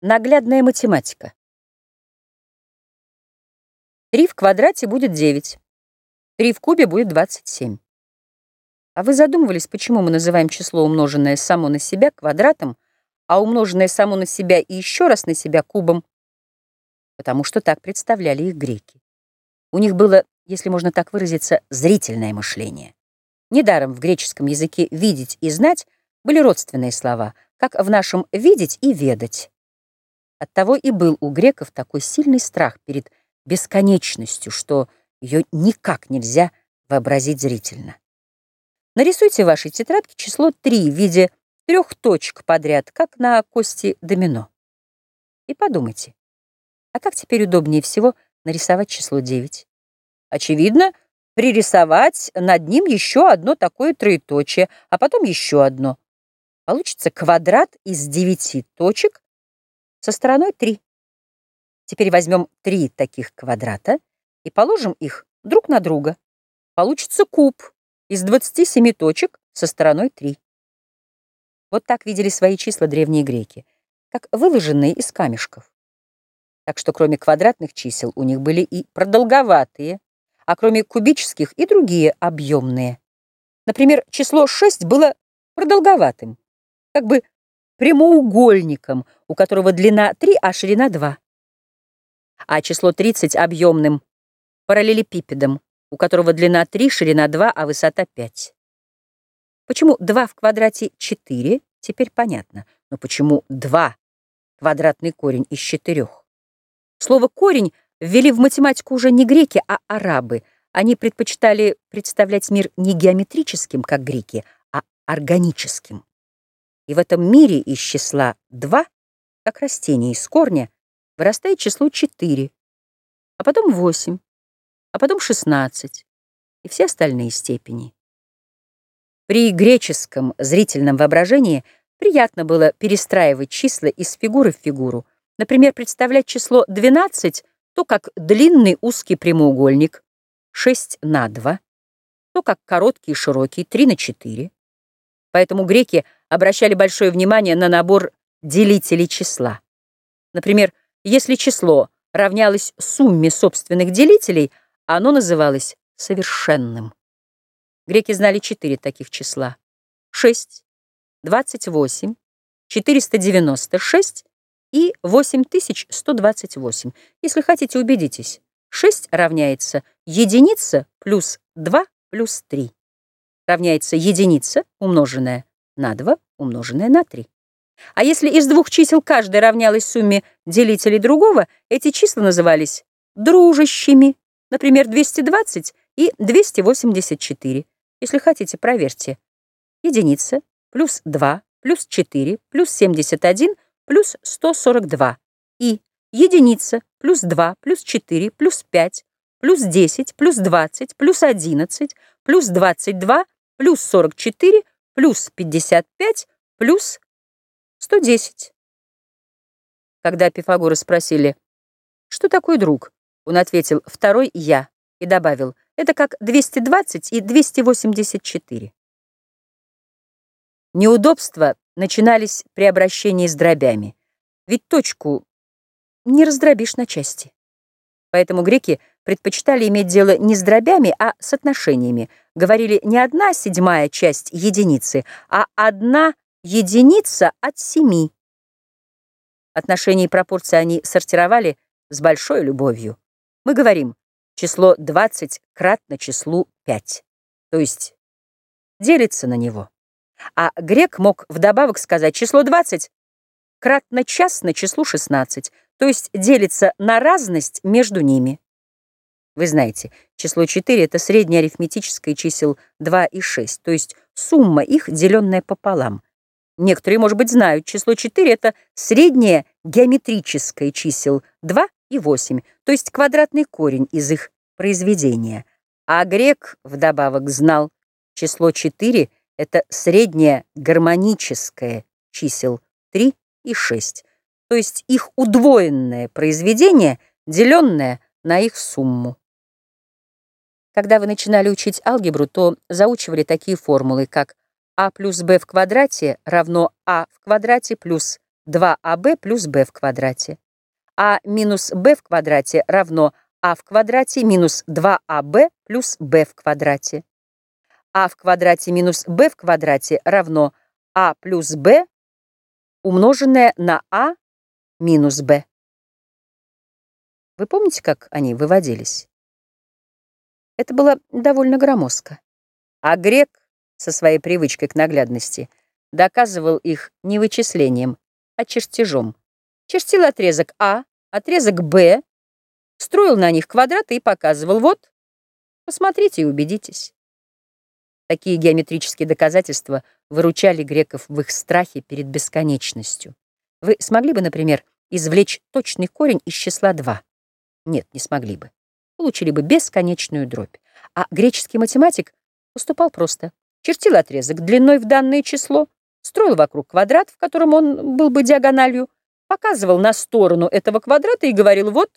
Наглядная математика. 3 в квадрате будет 9. 3 в кубе будет 27. А вы задумывались, почему мы называем число, умноженное само на себя, квадратом, а умноженное само на себя и еще раз на себя кубом? Потому что так представляли их греки. У них было, если можно так выразиться, зрительное мышление. Недаром в греческом языке «видеть» и «знать» были родственные слова, как в нашем «видеть» и «ведать». Оттого и был у греков такой сильный страх перед бесконечностью, что ее никак нельзя вообразить зрительно. Нарисуйте в вашей тетрадке число 3 в виде трех точек подряд, как на кости домино. И подумайте, а как теперь удобнее всего нарисовать число 9? Очевидно, пририсовать над ним еще одно такое троеточие, а потом еще одно. Получится квадрат из 9 точек, со стороной 3. Теперь возьмем три таких квадрата и положим их друг на друга. Получится куб из 27 точек со стороной 3. Вот так видели свои числа древние греки, как выложенные из камешков. Так что кроме квадратных чисел у них были и продолговатые, а кроме кубических и другие объемные. Например, число 6 было продолговатым, как бы прямоугольником, у которого длина 3, а ширина 2. А число 30 объемным параллелепипедом, у которого длина 3, ширина 2, а высота 5. Почему 2 в квадрате 4, теперь понятно. Но почему 2 квадратный корень из 4? Слово «корень» ввели в математику уже не греки, а арабы. Они предпочитали представлять мир не геометрическим, как греки, а органическим. И в этом мире из числа 2, как растение из корня, вырастает число 4, а потом 8, а потом 16 и все остальные степени. При греческом зрительном воображении приятно было перестраивать числа из фигуры в фигуру, например, представлять число 12 то как длинный узкий прямоугольник 6 на 2, то как короткий и широкий 3 на 4. Поэтому греки обращали большое внимание на набор делителей числа. Например, если число равнялось сумме собственных делителей, оно называлось совершенным. Греки знали четыре таких числа. 6, 28, 496 и 8128. Если хотите, убедитесь. 6 равняется единица плюс 2 плюс 3 равняется единица, умноженная на 2, умноженная на 3. А если из двух чисел каждая равнялась сумме делителей другого, эти числа назывались дружащими, например, 220 и 284. Если хотите, проверьте. Единица плюс 2 плюс 4 плюс 71 плюс 142 и единица плюс 2 плюс 4 плюс 5 плюс 10 плюс 20 плюс 11 плюс 22 плюс 44, плюс 55, плюс 110. Когда Пифагора спросили, что такое друг, он ответил «второй я» и добавил «это как 220 и 284». Неудобства начинались при обращении с дробями, ведь точку не раздробишь на части. Поэтому греки предпочитали иметь дело не с дробями, а с отношениями. Говорили не одна седьмая часть единицы, а одна единица от семи. Отношения и пропорции они сортировали с большой любовью. Мы говорим число 20 кратно числу 5, то есть делится на него. А грек мог вдобавок сказать число 20 кратно час на числу 16, то есть делится на разность между ними. Вы знаете, число 4 — это среднее арифметическое чисел 2 и 6, то есть сумма их, деленная пополам. Некоторые, может быть, знают, число 4 — это среднее геометрическое чисел 2 и 8, то есть квадратный корень из их произведения. А грек вдобавок знал, число 4 — это среднее гармоническое чисел 3 и 6, то есть их удвоенное произведение, деленное на их сумму. Когда вы начинали учить алгебру, то заучивали такие формулы, как а плюс b в квадрате равно а в квадрате плюс 2аб плюс b в квадрате. а минус b в квадрате равно а в квадрате минус 2аб плюс b в квадрате. а в квадрате минус b в квадрате равно а плюс b умноженное на а минус b. Вы помните, как они выводились? Это было довольно громоздко. А грек со своей привычкой к наглядности доказывал их не вычислением, а чертежом. Чертил отрезок А, отрезок Б, строил на них квадраты и показывал. Вот, посмотрите и убедитесь. Такие геометрические доказательства выручали греков в их страхе перед бесконечностью. Вы смогли бы, например, извлечь точный корень из числа 2? Нет, не смогли бы. Получили бы бесконечную дробь. А греческий математик поступал просто. Чертил отрезок длиной в данное число, строил вокруг квадрат, в котором он был бы диагональю, показывал на сторону этого квадрата и говорил «вот».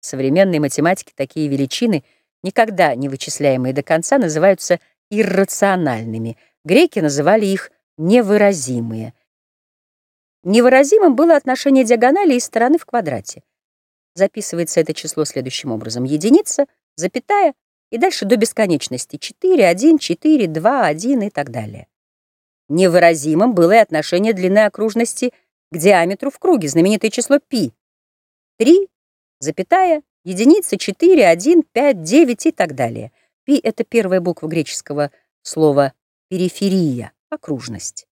В современной математике такие величины, никогда не вычисляемые до конца, называются иррациональными. Греки называли их невыразимые. Невыразимым было отношение диагонали и стороны в квадрате. Записывается это число следующим образом. Единица, запятая, и дальше до бесконечности. 4, 1, 4, 2, 1 и так далее. Невыразимым было и отношение длины окружности к диаметру в круге, знаменитое число π. 3, запятая, единица, 4, 1, 5, 9 и так далее. Π — это первая буква греческого слова периферия, окружность.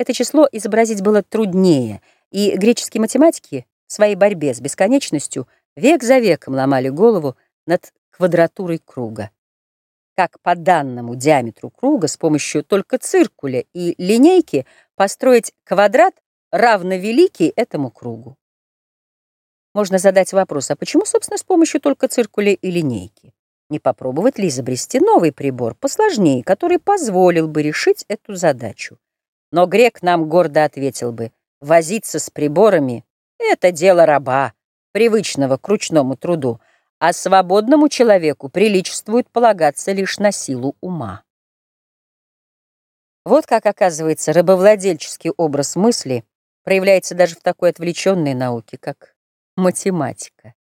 Это число изобразить было труднее, и греческие математики в своей борьбе с бесконечностью век за веком ломали голову над квадратурой круга. Как по данному диаметру круга с помощью только циркуля и линейки построить квадрат, равновеликий этому кругу. Можно задать вопрос, а почему, собственно, с помощью только циркуля и линейки? Не попробовать ли изобрести новый прибор, посложнее, который позволил бы решить эту задачу? Но грек нам гордо ответил бы, возиться с приборами это дело раба, привычного к ручному труду, а свободному человеку приличествует полагаться лишь на силу ума. Вот как, оказывается, рабовладельческий образ мысли проявляется даже в такой отвлеченной науке, как математика.